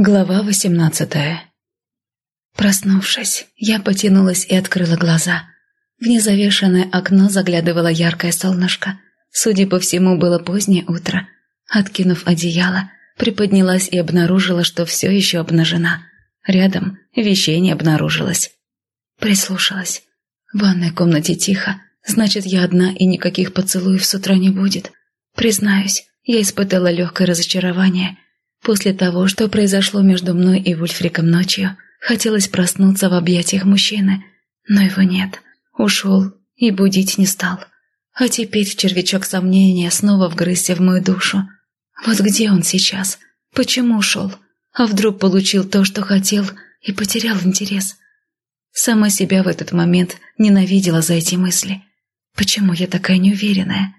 Глава восемнадцатая Проснувшись, я потянулась и открыла глаза. В незавешенное окно заглядывало яркое солнышко. Судя по всему, было позднее утро. Откинув одеяло, приподнялась и обнаружила, что все еще обнажена. Рядом вещей не обнаружилось. Прислушалась. В ванной комнате тихо, значит, я одна и никаких поцелуев с утра не будет. Признаюсь, я испытала легкое разочарование – После того, что произошло между мной и Вульфриком ночью, хотелось проснуться в объятиях мужчины, но его нет. Ушел и будить не стал. А теперь червячок сомнения снова вгрызся в мою душу. Вот где он сейчас? Почему ушел? А вдруг получил то, что хотел, и потерял интерес? Сама себя в этот момент ненавидела за эти мысли. Почему я такая неуверенная?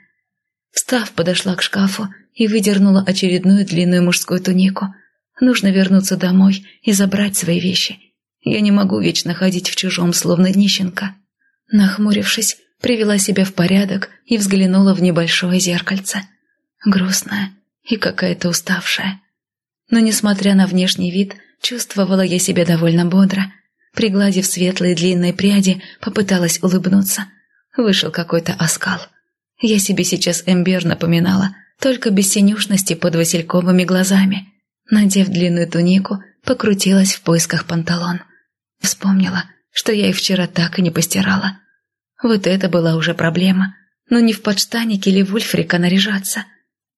Встав, подошла к шкафу и выдернула очередную длинную мужскую тунику. Нужно вернуться домой и забрать свои вещи. Я не могу вечно ходить в чужом, словно нищенка. Нахмурившись, привела себя в порядок и взглянула в небольшое зеркальце. Грустная и какая-то уставшая. Но, несмотря на внешний вид, чувствовала я себя довольно бодро. Пригладив светлые длинные пряди, попыталась улыбнуться. Вышел какой-то оскал. Я себе сейчас Эмбер напоминала – только без синюшности под васильковыми глазами. Надев длинную тунику, покрутилась в поисках панталон. Вспомнила, что я их вчера так и не постирала. Вот это была уже проблема. Но не в подштанике или вульфрика наряжаться.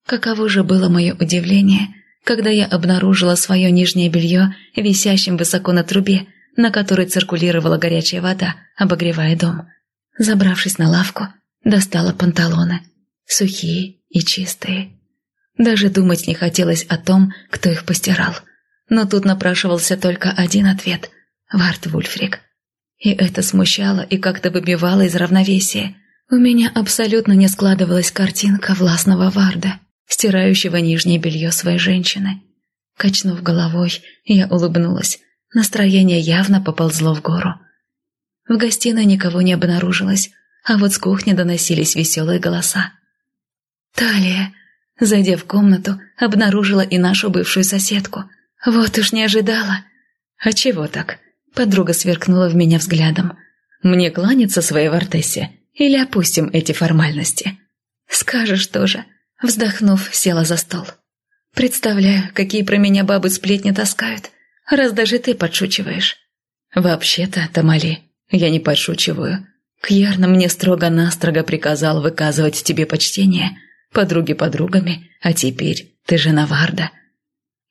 Каково же было мое удивление, когда я обнаружила свое нижнее белье висящим высоко на трубе, на которой циркулировала горячая вода, обогревая дом. Забравшись на лавку, достала панталоны. Сухие, и чистые. Даже думать не хотелось о том, кто их постирал. Но тут напрашивался только один ответ – Вард Вульфрик. И это смущало и как-то выбивало из равновесия. У меня абсолютно не складывалась картинка властного Варда, стирающего нижнее белье своей женщины. Качнув головой, я улыбнулась. Настроение явно поползло в гору. В гостиной никого не обнаружилось, а вот с кухни доносились веселые голоса. Талия, зайдя в комнату, обнаружила и нашу бывшую соседку. Вот уж не ожидала. А чего так? Подруга сверкнула в меня взглядом. Мне кланяться своей Вартессе или опустим эти формальности? Скажешь тоже. Вздохнув, села за стол. Представляю, какие про меня бабы сплетни таскают, раз даже ты подшучиваешь. Вообще-то, Тамали, я не подшучиваю. Кьярна мне строго-настрого приказал выказывать тебе почтение – Подруги подругами, а теперь ты жена Варда».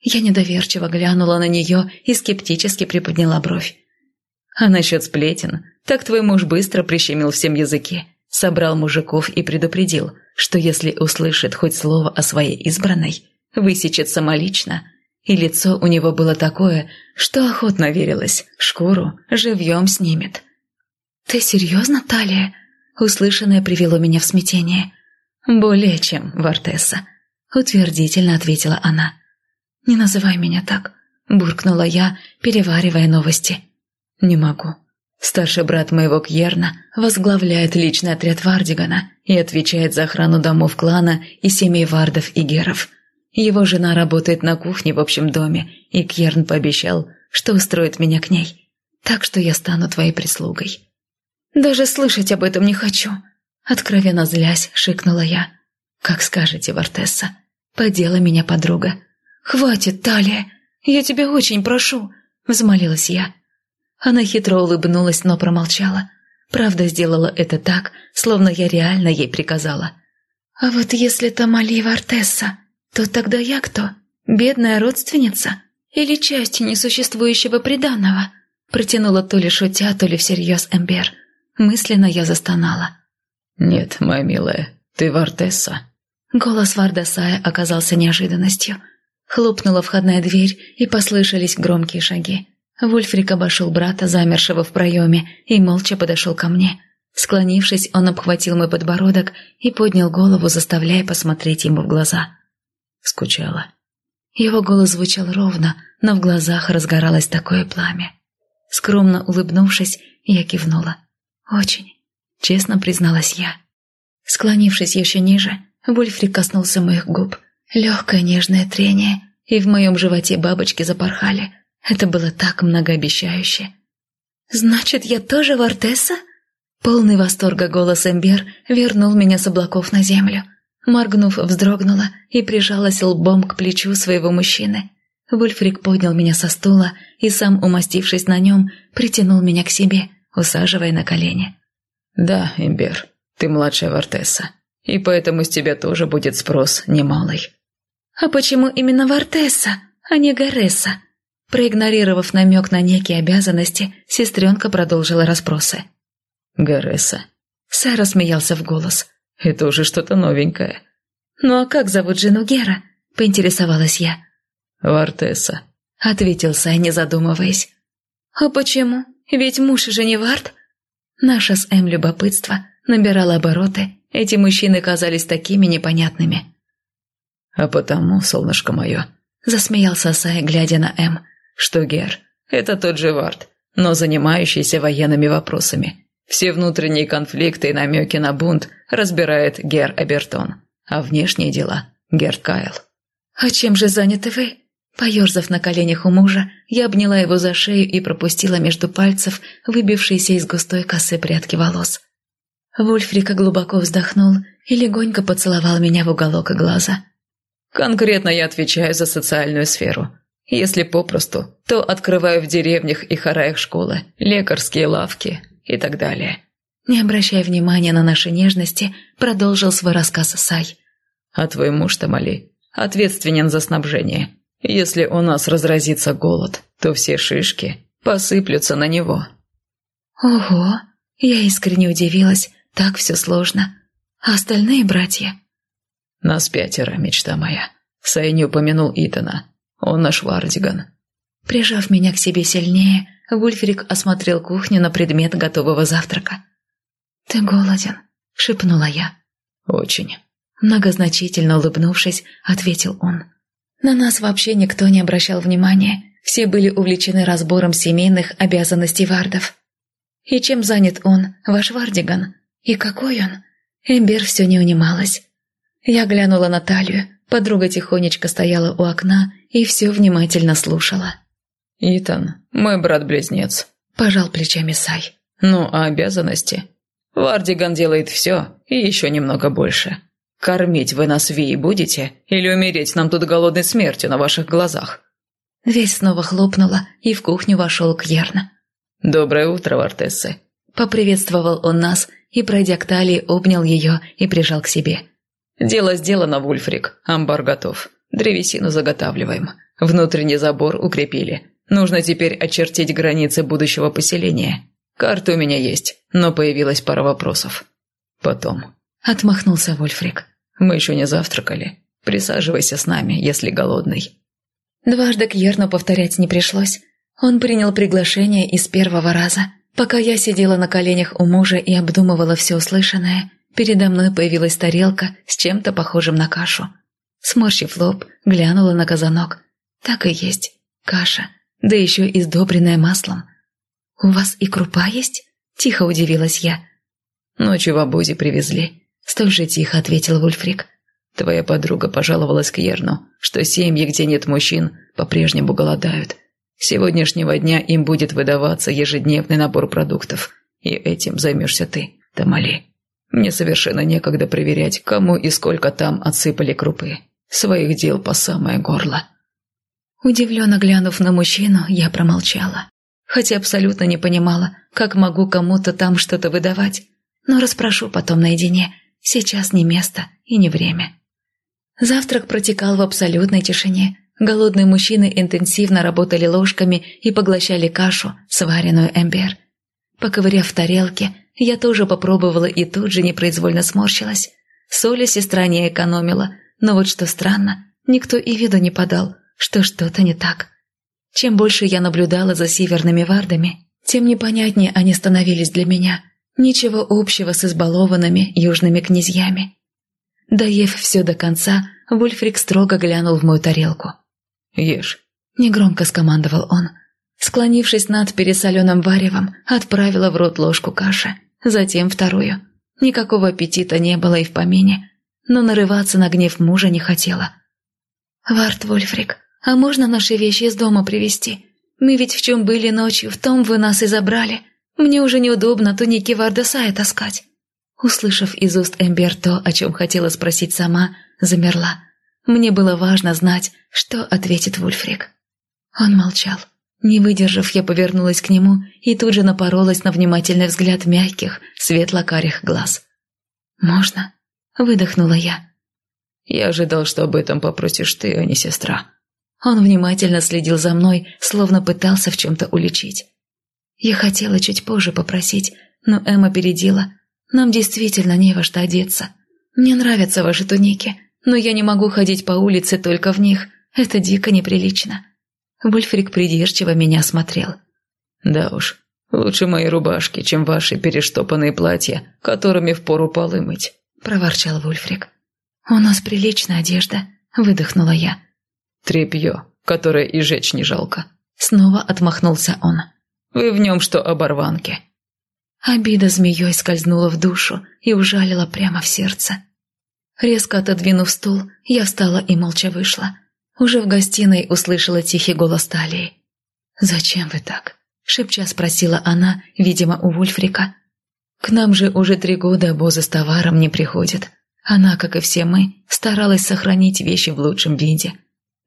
Я недоверчиво глянула на нее и скептически приподняла бровь. «А насчет сплетен, так твой муж быстро прищемил всем языки, собрал мужиков и предупредил, что если услышит хоть слово о своей избранной, высечет самолично, и лицо у него было такое, что охотно верилось, шкуру живьем снимет». «Ты серьезно, Талия?» Услышанное привело меня в смятение. «Более чем, Вартесса», — утвердительно ответила она. «Не называй меня так», — буркнула я, переваривая новости. «Не могу. Старший брат моего Кьерна возглавляет личный отряд Вардигана и отвечает за охрану домов клана и семей Вардов и Геров. Его жена работает на кухне в общем доме, и Кьерн пообещал, что устроит меня к ней. Так что я стану твоей прислугой». «Даже слышать об этом не хочу», Откровенно злясь, шикнула я. «Как скажете, Вартесса. Подела меня подруга». «Хватит, Талия! Я тебя очень прошу!» Взмолилась я. Она хитро улыбнулась, но промолчала. Правда, сделала это так, словно я реально ей приказала. «А вот если Тамали Вартесса, то тогда я кто? Бедная родственница? Или часть несуществующего приданного?» Протянула то ли шутя, то ли всерьез Эмбер. Мысленно я застонала. «Нет, моя милая, ты Вартесса». Голос Вардасая оказался неожиданностью. Хлопнула входная дверь, и послышались громкие шаги. Вульфрик обошел брата, замершего в проеме, и молча подошел ко мне. Склонившись, он обхватил мой подбородок и поднял голову, заставляя посмотреть ему в глаза. Скучала. Его голос звучал ровно, но в глазах разгоралось такое пламя. Скромно улыбнувшись, я кивнула. «Очень» честно призналась я. Склонившись еще ниже, Вульфрик коснулся моих губ. Легкое нежное трение, и в моем животе бабочки запорхали. Это было так многообещающе. «Значит, я тоже Вартесса?» Полный восторга голос Эмбер вернул меня с облаков на землю. Моргнув, вздрогнула и прижалась лбом к плечу своего мужчины. Вульфрик поднял меня со стула и, сам умастившись на нем, притянул меня к себе, усаживая на колени. «Да, Эмбер, ты младшая Вартесса, и поэтому с тебя тоже будет спрос немалый». «А почему именно Вартесса, а не Гаресса?» Проигнорировав намек на некие обязанности, сестренка продолжила расспросы. «Гаресса». Сара смеялся в голос. «Это уже что-то новенькое». «Ну а как зовут жену Гера?» – поинтересовалась я. «Вартесса», – ответил Сай, не задумываясь. «А почему? Ведь муж же не Варт?» Наше с Эм любопытство набирало обороты, эти мужчины казались такими непонятными. «А потому, солнышко мое», – засмеялся Сай, глядя на Эм, – «что Гер – это тот же Варт, но занимающийся военными вопросами. Все внутренние конфликты и намеки на бунт разбирает Гер Эбертон, а внешние дела – Гер Кайл». «А чем же заняты вы?» Поерзав на коленях у мужа, я обняла его за шею и пропустила между пальцев выбившиеся из густой косы прядки волос. Вульфрика глубоко вздохнул и легонько поцеловал меня в уголок глаза. «Конкретно я отвечаю за социальную сферу. Если попросту, то открываю в деревнях и хараях школы, лекарские лавки и так далее». Не обращая внимания на наши нежности, продолжил свой рассказ Сай. «А твой муж, Тамали, ответственен за снабжение. Если у нас разразится голод, то все шишки посыплются на него». «Ого!» Я искренне удивилась, так все сложно. А остальные братья? «Нас пятеро, мечта моя». Сай не упомянул Итана. Он наш Вардиган. Прижав меня к себе сильнее, Вульфрик осмотрел кухню на предмет готового завтрака. «Ты голоден?» – шепнула я. «Очень». Многозначительно улыбнувшись, ответил он. На нас вообще никто не обращал внимания. Все были увлечены разбором семейных обязанностей вардов. И чем занят он, ваш Вардиган? И какой он? Эмбер все не унималась. Я глянула на талию, подруга тихонечко стояла у окна и все внимательно слушала. «Итан, мой брат-близнец», – пожал плечами Сай. «Ну, а обязанности? Вардиган делает все и еще немного больше. Кормить вы нас Ви будете или умереть нам тут голодной смертью на ваших глазах?» Дверь снова хлопнула, и в кухню вошел Кьерна. «Доброе утро, Вартессы!» Поприветствовал он нас и, пройдя к талии, обнял ее и прижал к себе. «Дело сделано, Вульфрик. Амбар готов. Древесину заготавливаем. Внутренний забор укрепили. Нужно теперь очертить границы будущего поселения. Карта у меня есть, но появилась пара вопросов. Потом». Отмахнулся Вульфрик. Мы еще не завтракали. Присаживайся с нами, если голодный». Дважды Кьерну повторять не пришлось. Он принял приглашение из первого раза. Пока я сидела на коленях у мужа и обдумывала все услышанное, передо мной появилась тарелка с чем-то похожим на кашу. Сморщив лоб, глянула на казанок. Так и есть. Каша, да еще и сдобренная маслом. «У вас и крупа есть?» – тихо удивилась я. «Ночью в обозе привезли. Столь же тихо ответил Вульфрик. Твоя подруга пожаловалась к Ерну, что семьи, где нет мужчин, по-прежнему голодают. С сегодняшнего дня им будет выдаваться ежедневный набор продуктов. И этим займешься ты, Тамали. Мне совершенно некогда проверять, кому и сколько там отсыпали крупы. Своих дел по самое горло. Удивленно глянув на мужчину, я промолчала. Хотя абсолютно не понимала, как могу кому-то там что-то выдавать. Но расспрошу потом наедине, Сейчас не место и не время. Завтрак протекал в абсолютной тишине. Голодные мужчины интенсивно работали ложками и поглощали кашу, сваренную эмбер. Поковыряв в тарелке, я тоже попробовала и тут же непроизвольно сморщилась. Соли сестра не экономила, но вот что странно, никто и виду не подал, что что-то не так. Чем больше я наблюдала за северными вардами, тем непонятнее они становились для меня – Ничего общего с избалованными южными князьями. Доев все до конца, Вульфрик строго глянул в мою тарелку. «Ешь», — негромко скомандовал он. Склонившись над пересоленным варевом, отправила в рот ложку каши, затем вторую. Никакого аппетита не было и в помине, но нарываться на гнев мужа не хотела. «Варт Вульфрик, «А можно наши вещи из дома привезти? Мы ведь в чем были ночью, в том вы нас и забрали. Мне уже неудобно туники Вардасая таскать». Услышав из уст Эмбер то, о чем хотела спросить сама, замерла. Мне было важно знать, что ответит Вульфрик. Он молчал. Не выдержав, я повернулась к нему и тут же напоролась на внимательный взгляд мягких, светло-карих глаз. «Можно?» – выдохнула я. «Я ожидал, что об этом попросишь ты, а не сестра». Он внимательно следил за мной, словно пытался в чем-то уличить. Я хотела чуть позже попросить, но Эмма передила. Нам действительно не во что одеться. Мне нравятся ваши туники, но я не могу ходить по улице только в них. Это дико неприлично». Вульфрик придирчиво меня смотрел. «Да уж, лучше мои рубашки, чем ваши перештопанные платья, которыми впору полы мыть», – проворчал Вульфрик. «У нас приличная одежда», – выдохнула я. «Трепье, которое и жечь не жалко». Снова отмахнулся он. «Вы в нем что оборванки?» Обида змеей скользнула в душу и ужалила прямо в сердце. Резко отодвинув стул, я встала и молча вышла. Уже в гостиной услышала тихий голос Талии. «Зачем вы так?» – шепча спросила она, видимо, у Вульфрика. «К нам же уже три года обозы с товаром не приходят. Она, как и все мы, старалась сохранить вещи в лучшем виде.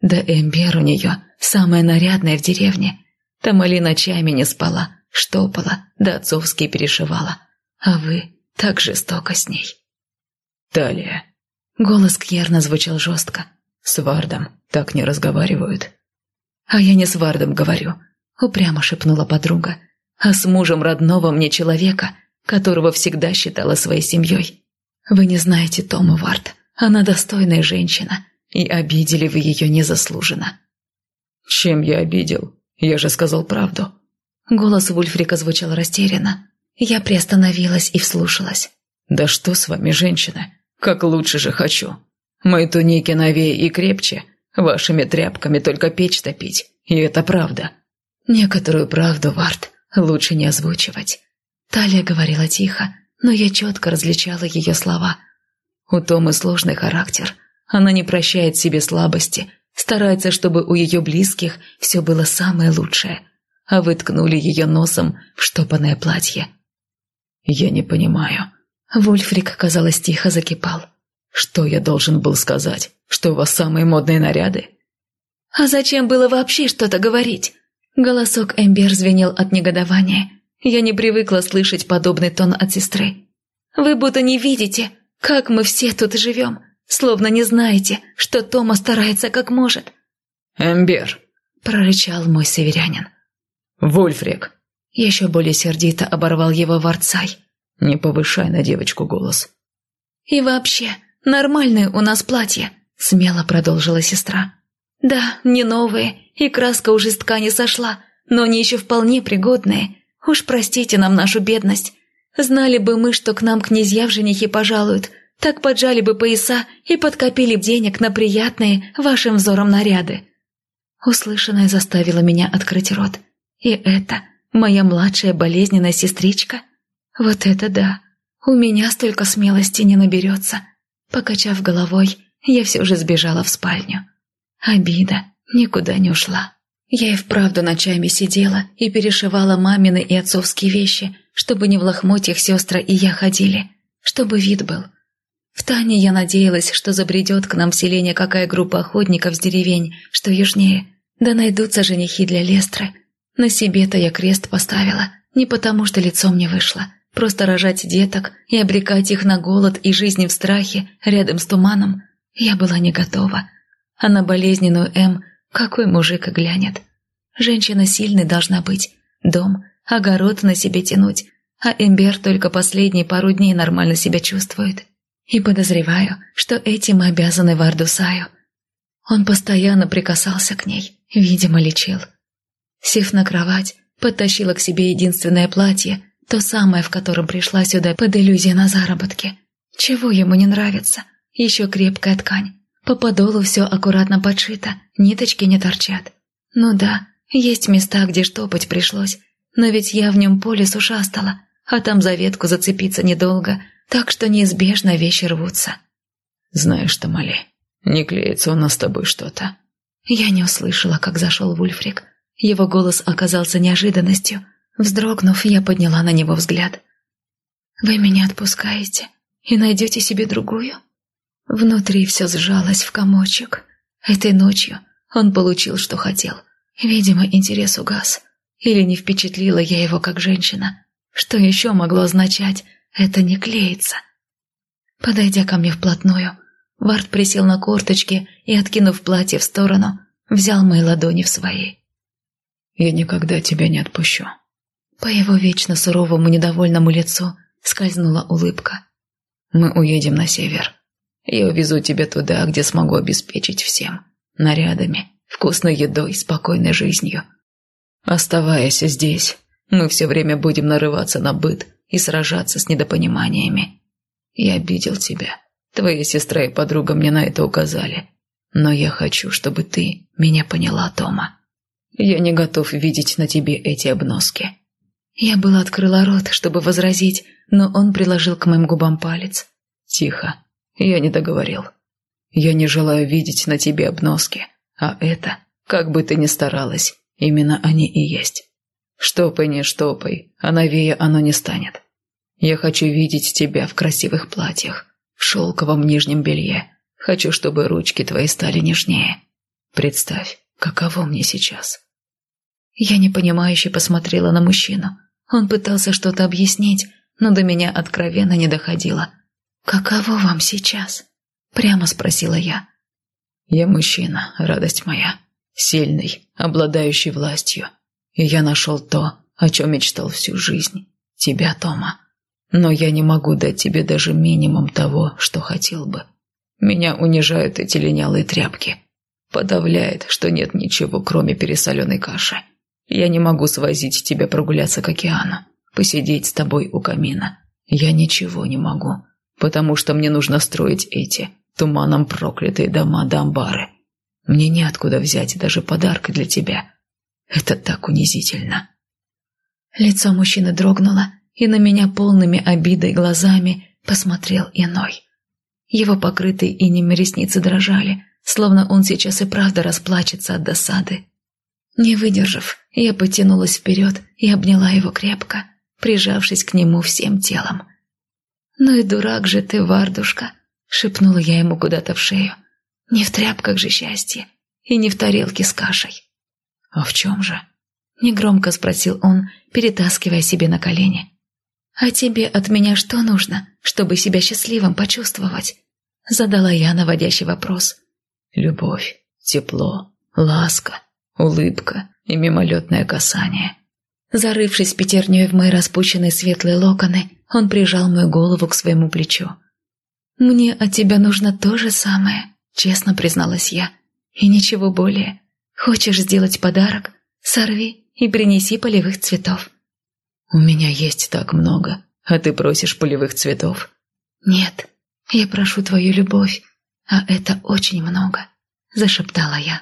Да Эмбер у нее самая нарядная в деревне. Тамали ночами не спала, штопала, да отцовски перешивала. А вы так жестоко с ней». «Талия, Голос Кьерна звучал жестко. «С Вардом так не разговаривают». «А я не с Вардом говорю», — упрямо шепнула подруга, «а с мужем родного мне человека, которого всегда считала своей семьей. Вы не знаете Тому Вард, она достойная женщина, и обидели вы ее незаслуженно». «Чем я обидел? Я же сказал правду». Голос Вульфрика звучал растерянно. Я приостановилась и вслушалась. «Да что с вами, женщина? Как лучше же хочу. Мои туники новее и крепче, вашими тряпками только печь топить, и это правда. Некоторую правду, Варт, лучше не озвучивать. Талия говорила тихо, но я четко различала ее слова. У Томы сложный характер. Она не прощает себе слабости, старается, чтобы у ее близких все было самое лучшее. А вы ткнули ее носом в штопанное платье. «Я не понимаю», Вульфрик, казалось, тихо закипал. «Что я должен был сказать? Что у вас самые модные наряды?» «А зачем было вообще что-то говорить?» Голосок Эмбер звенел от негодования. Я не привыкла слышать подобный тон от сестры. «Вы будто не видите, как мы все тут живем, словно не знаете, что Тома старается как может». «Эмбер!» – прорычал мой северянин. «Вульфрик!» Еще более сердито оборвал его Варцай. Не повышай на девочку голос. «И вообще, нормальное у нас платье», — смело продолжила сестра. «Да, не новые, и краска уже с ткани сошла, но они еще вполне пригодные. Уж простите нам нашу бедность. Знали бы мы, что к нам князья в женихи пожалуют, так поджали бы пояса и подкопили денег на приятные вашим взором наряды». Услышанное заставило меня открыть рот. И это моя младшая болезненная сестричка — вот это да! У меня столько смелости не наберется. Покачав головой, я все же сбежала в спальню. Обида никуда не ушла. Я и вправду ночами сидела и перешивала мамины и отцовские вещи, чтобы не в лохмотьях сестра и я ходили, чтобы вид был. В Тане я надеялась, что забредет к нам в селение какая группа охотников с деревень, что южнее, да найдутся женихи для Лестры. На себе-то я крест поставила, не потому что лицом не вышло, Просто рожать деток и обрекать их на голод и жизнь в страхе рядом с туманом я была не готова. А на болезненную М какой мужик и глянет. Женщина сильной должна быть. Дом, огород на себе тянуть. А Эмбер только последние пару дней нормально себя чувствует. И подозреваю, что этим мы обязаны Вардусаю. Он постоянно прикасался к ней, видимо, лечил. Сев на кровать, подтащила к себе единственное платье, то самое, в котором пришла сюда под иллюзией на заработки. Чего ему не нравится? Еще крепкая ткань. По подолу все аккуратно подшито, ниточки не торчат. Ну да, есть места, где штопать пришлось. Но ведь я в нем по лесу шастала, а там за ветку зацепиться недолго, так что неизбежно вещи рвутся. Знаешь, Тамали, не клеится у нас с тобой что-то. Я не услышала, как зашел Вульфрик. Его голос оказался неожиданностью. Вздрогнув, я подняла на него взгляд. «Вы меня отпускаете и найдете себе другую?» Внутри все сжалось в комочек. Этой ночью он получил, что хотел. Видимо, интерес угас. Или не впечатлила я его как женщина. Что еще могло означать «это не клеится»? Подойдя ко мне вплотную, Вард присел на корточки и, откинув платье в сторону, взял мои ладони в свои. «Я никогда тебя не отпущу». По его вечно суровому недовольному лицу скользнула улыбка. «Мы уедем на север. Я увезу тебя туда, где смогу обеспечить всем. Нарядами, вкусной едой, спокойной жизнью. Оставаясь здесь, мы все время будем нарываться на быт и сражаться с недопониманиями. Я обидел тебя. Твоя сестра и подруга мне на это указали. Но я хочу, чтобы ты меня поняла, Тома. Я не готов видеть на тебе эти обноски». Я была открыла рот, чтобы возразить, но он приложил к моим губам палец. «Тихо. Я не договорил. Я не желаю видеть на тебе обноски. А это, как бы ты ни старалась, именно они и есть. Штопай, не штопай, а новее оно не станет. Я хочу видеть тебя в красивых платьях, в шелковом нижнем белье. Хочу, чтобы ручки твои стали нежнее. Представь, каково мне сейчас. Я непонимающе посмотрела на мужчину. Он пытался что-то объяснить, но до меня откровенно не доходило. «Каково вам сейчас?» – прямо спросила я. «Я мужчина, радость моя, сильный, обладающий властью. И я нашел то, о чем мечтал всю жизнь. Тебя, Тома. Но я не могу дать тебе даже минимум того, что хотел бы. Меня унижают эти линялые тряпки. Подавляет, что нет ничего, кроме пересоленной каши. Я не могу свозить тебя прогуляться к океану, посидеть с тобой у камина. Я ничего не могу, потому что мне нужно строить эти туманом проклятые дома да амбары. Мне неоткуда взять даже подарка для тебя. Это так унизительно». Лицо мужчины дрогнуло, и на меня полными обидой глазами посмотрел иной. Его покрытые инем ресницы дрожали, словно он сейчас и правда расплачется от досады. Не выдержав, я потянулась вперед и обняла его крепко, прижавшись к нему всем телом. «Ну и дурак же ты, Вардушка!» — шепнула я ему куда-то в шею. «Не в тряпках же счастье, и не в тарелке с кашей». «А в чем же?» — негромко спросил он, перетаскивая себе на колени. «А тебе от меня что нужно, чтобы себя счастливым почувствовать?» Задала я наводящий вопрос. «Любовь, тепло, ласка, улыбка и мимолетное касание». Зарывшись пятерней в мои распущенные светлые локоны, он прижал мою голову к своему плечу. «Мне от тебя нужно то же самое», — честно призналась я. «И ничего более. Хочешь сделать подарок? Сорви и принеси полевых цветов». «У меня есть так много, а ты просишь полевых цветов?» «Нет, я прошу твою любовь, а это очень много», – зашептала я.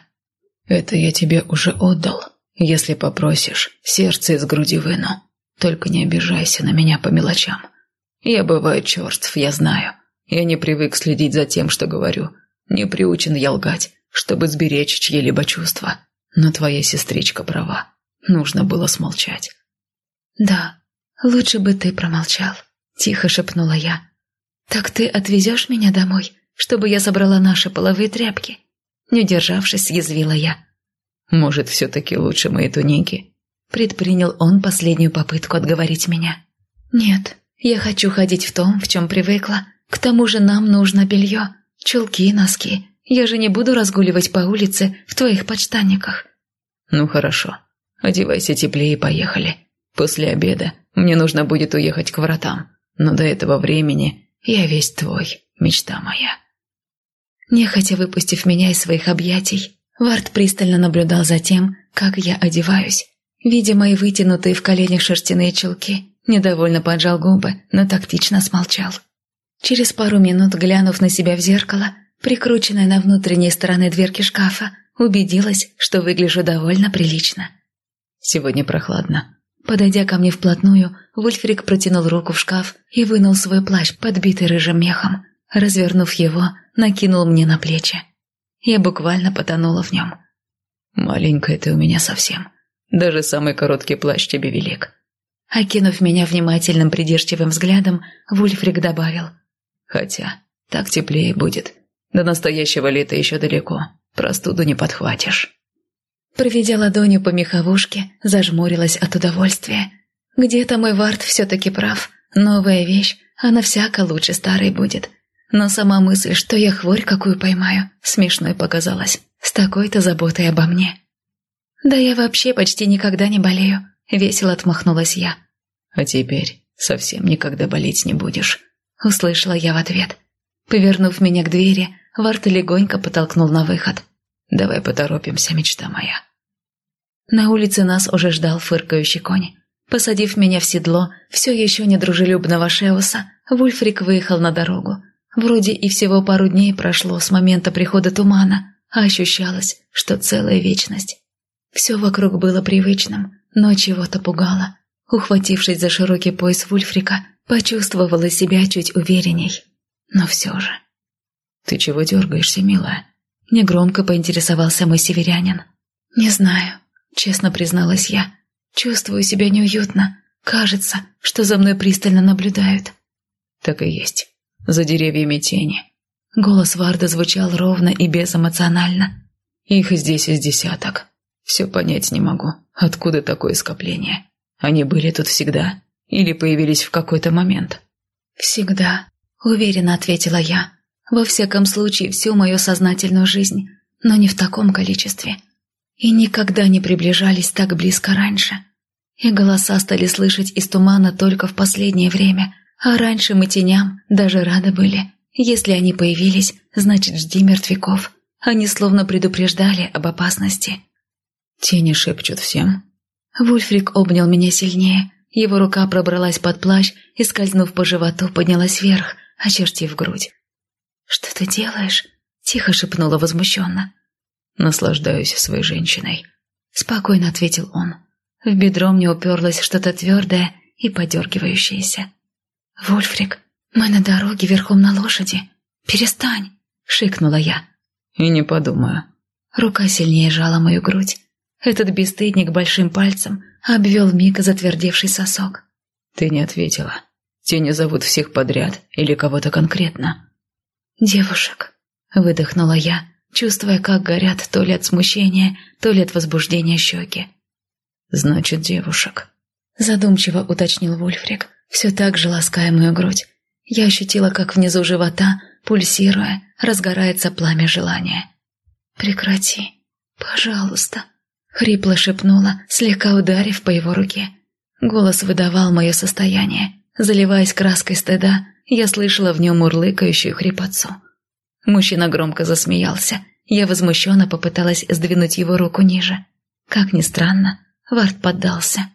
«Это я тебе уже отдал. Если попросишь, сердце из груди выну. Только не обижайся на меня по мелочам. Я бываю черств, я знаю. Я не привык следить за тем, что говорю. Не приучен я лгать, чтобы сберечь чьи-либо чувства. Но твоя сестричка права. Нужно было смолчать. «Да, лучше бы ты промолчал», – тихо шепнула я. «Так ты отвезешь меня домой, чтобы я собрала наши половые тряпки?» Не удержавшись, съязвила я. «Может, все-таки лучше мои туники?» Предпринял он последнюю попытку отговорить меня. «Нет, я хочу ходить в том, в чем привыкла. К тому же нам нужно белье, чулки и носки. Я же не буду разгуливать по улице в твоих подштанниках». «Ну хорошо, одевайся теплее и поехали. После обеда мне нужно будет уехать к вратам, но до этого времени я весь твой, мечта моя». Нехотя выпустив меня из своих объятий, Вард пристально наблюдал за тем, как я одеваюсь. Видя мои вытянутые в коленях шерстяные чулки, недовольно поджал губы, но тактично смолчал. Через пару минут, глянув на себя в зеркало, прикрученное на внутренней стороне дверки шкафа, убедилась, что выгляжу довольно прилично. «Сегодня прохладно», Подойдя ко мне вплотную, Вульфрик протянул руку в шкаф и вынул свой плащ, подбитый рыжим мехом. Развернув его, накинул мне на плечи. Я буквально потонула в нем. Маленькая ты у меня совсем. Даже самый короткий плащ тебе велик. Окинув меня внимательным придирчивым взглядом, Вульфрик добавил. Хотя, так теплее будет. До настоящего лета еще далеко. Простуду не подхватишь. Проведя ладонью по меховушке, зажмурилась от удовольствия. Где-то мой Вард все-таки прав. Новая вещь, она всяко лучше старой будет. Но сама мысль, что я хворь какую поймаю, смешной показалась. С такой-то заботой обо мне. «Да я вообще почти никогда не болею», — весело отмахнулась я. «А теперь совсем никогда болеть не будешь», — услышала я в ответ. Повернув меня к двери, Варт легонько потолкнул на выход. «Давай поторопимся, мечта моя». На улице нас уже ждал фыркающий конь. Посадив меня в седло, все еще недружелюбного Шеуса, Вульфрик выехал на дорогу. Вроде и всего пару дней прошло с момента прихода тумана, а ощущалось, что целая вечность. Все вокруг было привычным, но чего-то пугало. Ухватившись за широкий пояс Вульфрика, почувствовала себя чуть уверенней. Но все же... «Ты чего дергаешься, милая?» Негромко поинтересовался мой северянин. «Не знаю», — честно призналась я. «Чувствую себя неуютно. Кажется, что за мной пристально наблюдают». «Так и есть. За деревьями тени». Голос Варда звучал ровно и безэмоционально. «Их здесь из десяток. Все понять не могу. Откуда такое скопление? Они были тут всегда? Или появились в какой-то момент?» «Всегда», — уверенно ответила я. «Во всяком случае, всю мою сознательную жизнь, но не в таком количестве. И никогда не приближались так близко раньше. И голоса стали слышать из тумана только в последнее время, а раньше мы теням даже рады были. Если они появились, значит, жди мертвяков. Они словно предупреждали об опасности». Тени шепчут всем. Вульфрик обнял меня сильнее. Его рука пробралась под плащ и, скользнув по животу, поднялась вверх, очертив грудь. «Что ты делаешь?» – тихо шепнула возмущенно. «Наслаждаюсь своей женщиной», – спокойно ответил он. В бедро мне уперлось что-то твердое и подергивающееся. «Вульфрик, мы на дороге верхом на лошади. Перестань!» – шикнула я. «И не подумаю». Рука сильнее жала мою грудь. Этот бесстыдник большим пальцем обвел миг затвердевший сосок. «Ты не ответила. Тени зовут всех подряд или кого-то конкретно?» «Девушек», — выдохнула я, чувствуя, как горят то ли от смущения, то ли от возбуждения щеки. «Значит, девушек», — задумчиво уточнил Вульфрик, все так же лаская мою грудь. Я ощутила, как внизу живота, пульсируя, разгорается пламя желания. «Прекрати, пожалуйста», Хрипло шепнула, слегка ударив по его руке. Голос выдавал мое состояние. Заливаясь краской стыда, я слышала в нем урлыкающую хрипотцу. Мужчина громко засмеялся. Я возмущенно попыталась сдвинуть его руку ниже. Как ни странно, Вард поддался.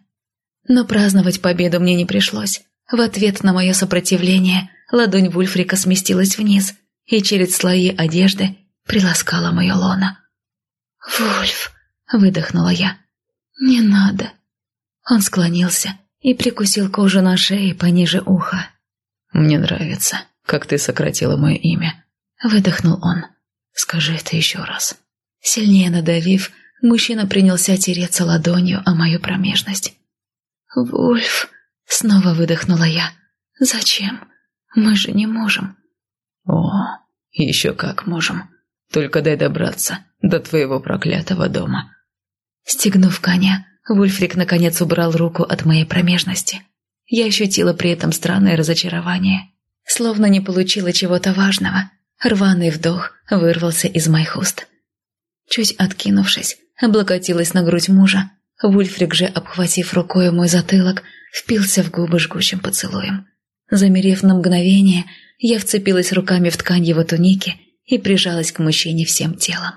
Но праздновать победу мне не пришлось. В ответ на мое сопротивление ладонь Вульфрика сместилась вниз и через слои одежды приласкала мое лоно. «Вульф!» Выдохнула я. «Не надо». Он склонился и прикусил кожу на шее пониже уха. «Мне нравится, как ты сократила мое имя». Выдохнул он. «Скажи это еще раз». Сильнее надавив, мужчина принялся тереться ладонью о мою промежность. «Вульф!» — снова выдохнула я. «Зачем? Мы же не можем». «О, еще как можем. Только дай добраться до твоего проклятого дома». Стегнув коня, Вульфрик наконец убрал руку от моей промежности. Я ощутила при этом странное разочарование. Словно не получила чего-то важного. Рваный вдох вырвался из моих уст. Чуть откинувшись, облокотилась на грудь мужа. Вульфрик же, обхватив рукой мой затылок, впился в губы жгучим поцелуем. Замерев на мгновение, я вцепилась руками в ткань его туники и прижалась к мужчине всем телом.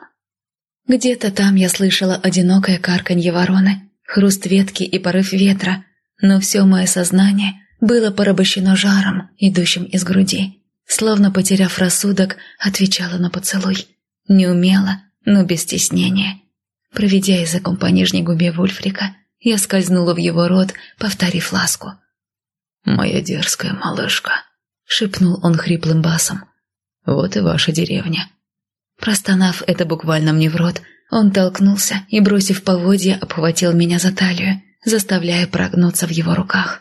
Где-то там я слышала одинокое карканье вороны, хруст ветки и порыв ветра, но все мое сознание было порабощено жаром, идущим из груди. Словно потеряв рассудок, отвечала на поцелуй. Неумело, но без стеснения. Проведя языком по нижней губе Вульфрика, я скользнула в его рот, повторив ласку. «Моя дерзкая малышка», — шепнул он хриплым басом. «Вот и ваша деревня. Простонав это буквально мне в рот, Он толкнулся и, бросив поводья, обхватил меня за талию, заставляя прогнуться в его руках.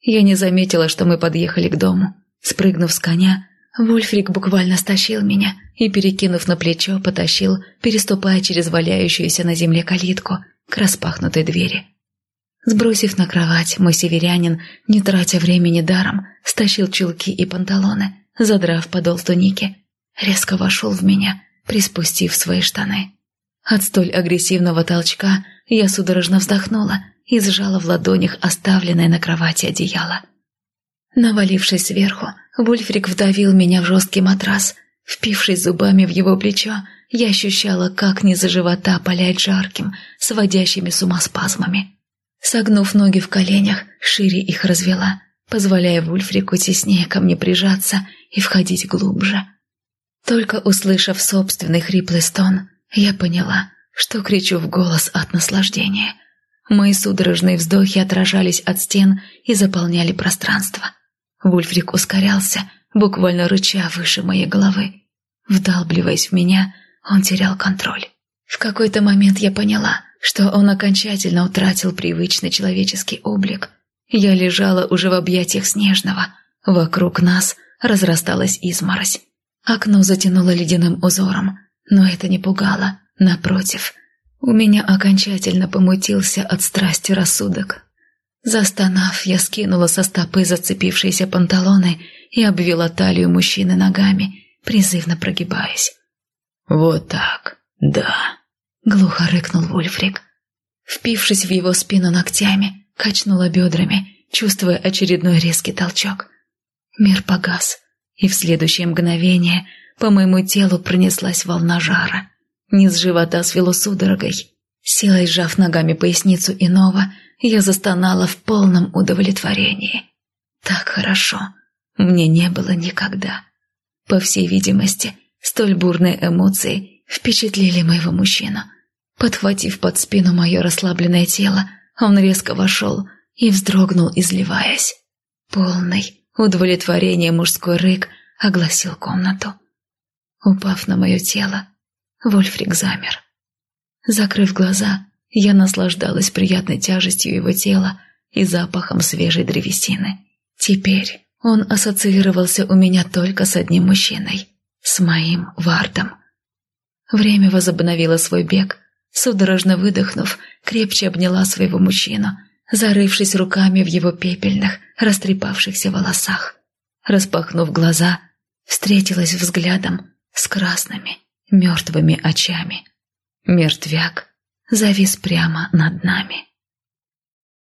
Я не заметила, что мы подъехали к дому. Спрыгнув с коня, Вульфрик буквально стащил меня и, перекинув на плечо, потащил, переступая через валяющуюся на земле калитку к распахнутой двери. Сбросив на кровать, мой северянин, не тратя времени даром, стащил чулки и панталоны, задрав подол туники, резко вошел в меня, приспустив свои штаны. От столь агрессивного толчка я судорожно вздохнула и сжала в ладонях оставленное на кровати одеяло. Навалившись сверху, Вульфрик вдавил меня в жесткий матрас. Впившись зубами в его плечо, я ощущала, как низа живота паляет жарким, сводящими с ума спазмами. Согнув ноги в коленях, шире их развела, позволяя Вульфрику теснее ко мне прижаться и входить глубже. Только услышав собственный хриплый стон, я поняла, что кричу в голос от наслаждения. Мои судорожные вздохи отражались от стен и заполняли пространство. Вульфрик ускорялся, буквально рыча выше моей головы. Вдалбливаясь в меня, он терял контроль. В какой-то момент я поняла, что он окончательно утратил привычный человеческий облик. Я лежала уже в объятиях Снежного. Вокруг нас разрасталась изморозь. Окно затянуло ледяным узором, но это не пугало. Напротив, у меня окончательно помутился от страсти рассудок. Застонав, я скинула со стопы зацепившиеся панталоны и обвела талию мужчины ногами, призывно прогибаясь. «Вот так, да», — глухо рыкнул Вульфрик. Впившись в его спину ногтями, качнула бедрами, чувствуя очередной резкий толчок. Мир погас, и в следующее мгновение по моему телу пронеслась волна жара. Низ живота свело судорогой. Силой сжав ногами поясницу иного, я застонала в полном удовлетворении. Так хорошо мне не было никогда. По всей видимости, столь бурные эмоции впечатлили моего мужчину. Подхватив под спину мое расслабленное тело, он резко вошел и вздрогнул, изливаясь. Полный удовлетворение мужской рык огласил комнату. Упав на мое тело, Вольфрик замер. Закрыв глаза, я наслаждалась приятной тяжестью его тела и запахом свежей древесины. Теперь он ассоциировался у меня только с одним мужчиной, с моим Вардом. Время возобновило свой бег. Судорожно выдохнув, крепче обняла своего мужчину, зарывшись руками в его пепельных, растрепавшихся волосах. Распахнув глаза, встретилась взглядом с красными, мертвыми очами. Мертвяк завис прямо над нами.